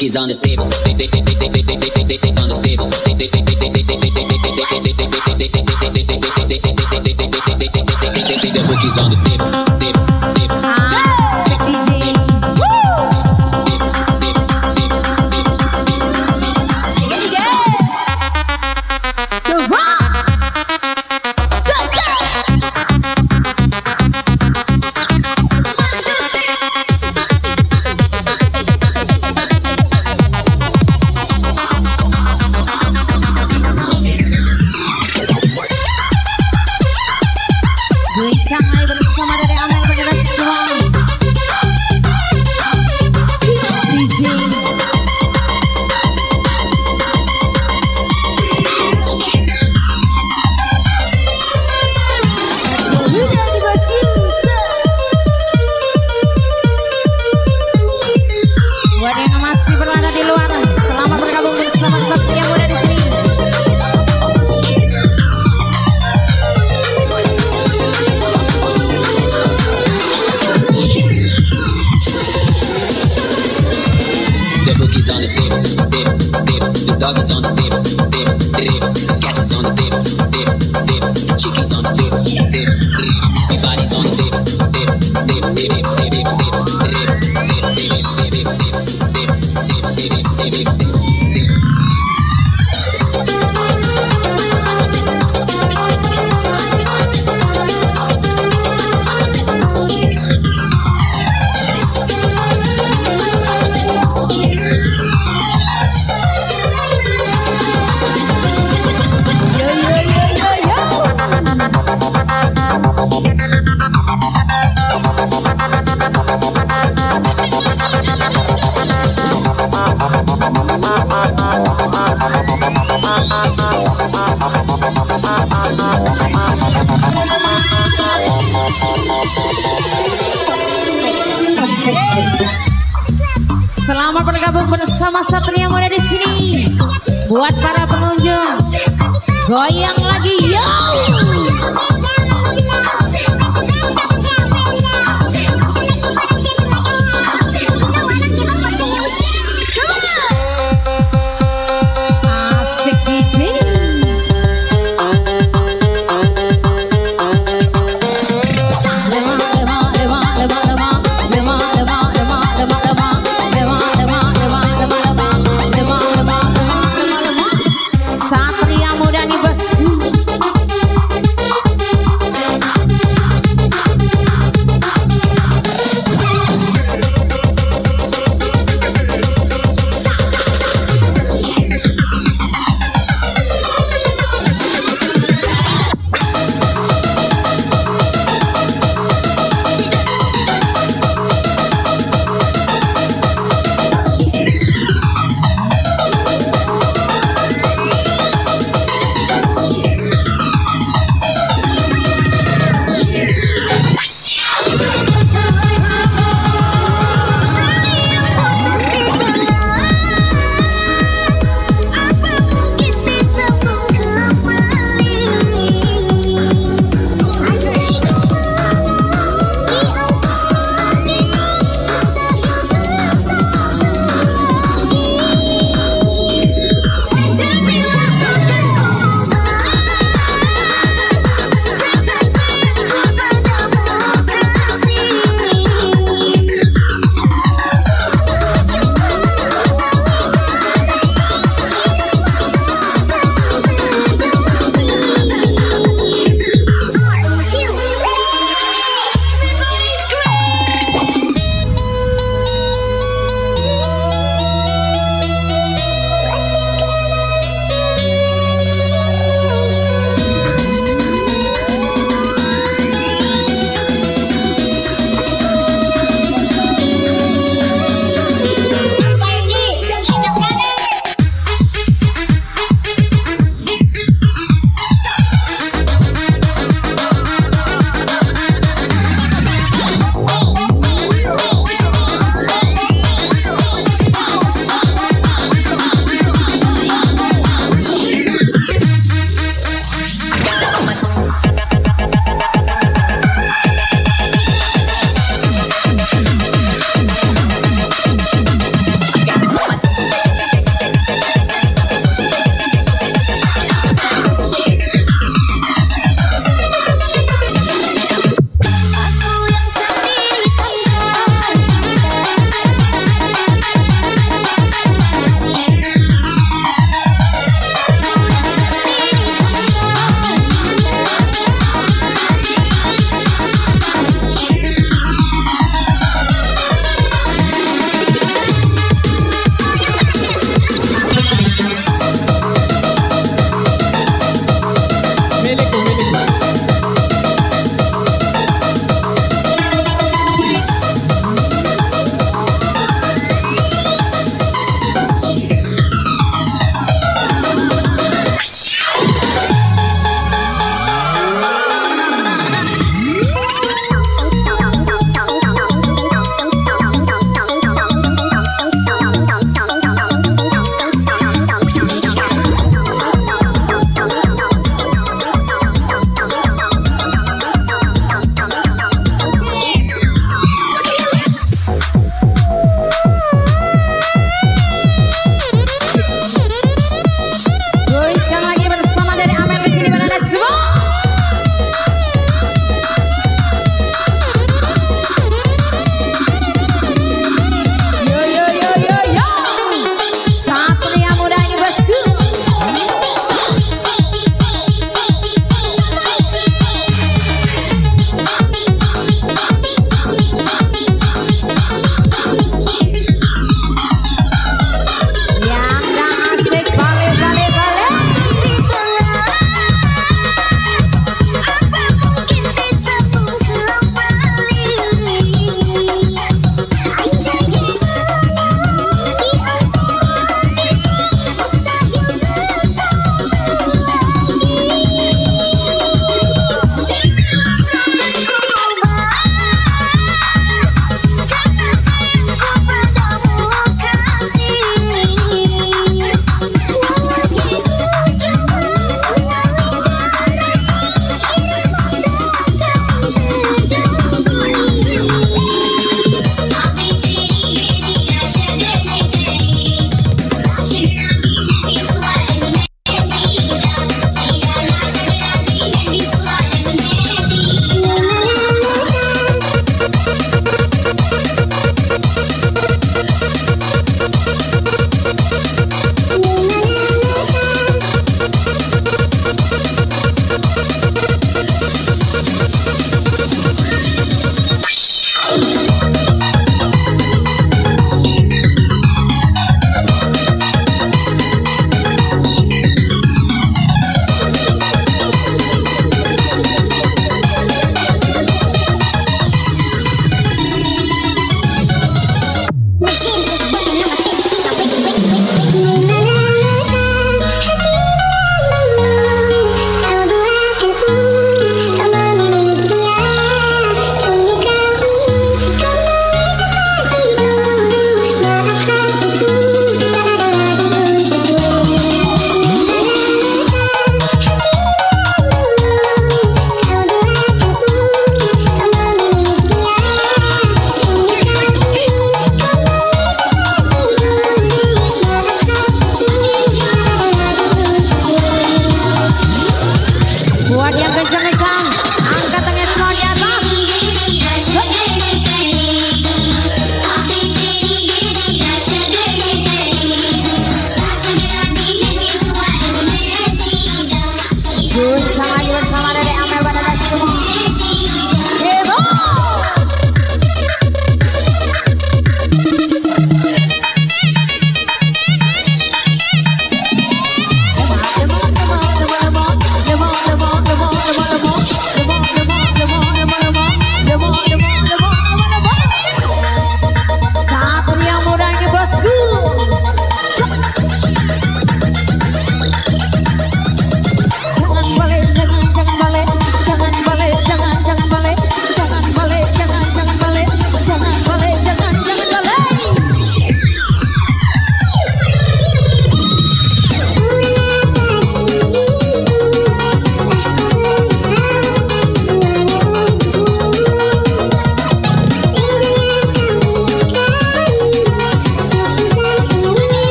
cookies on the table. On the table. The cookies on the table.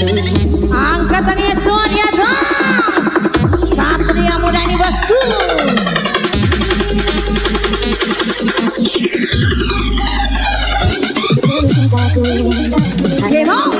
Ankratane Sonia Das Satria Murani Vasku Game on!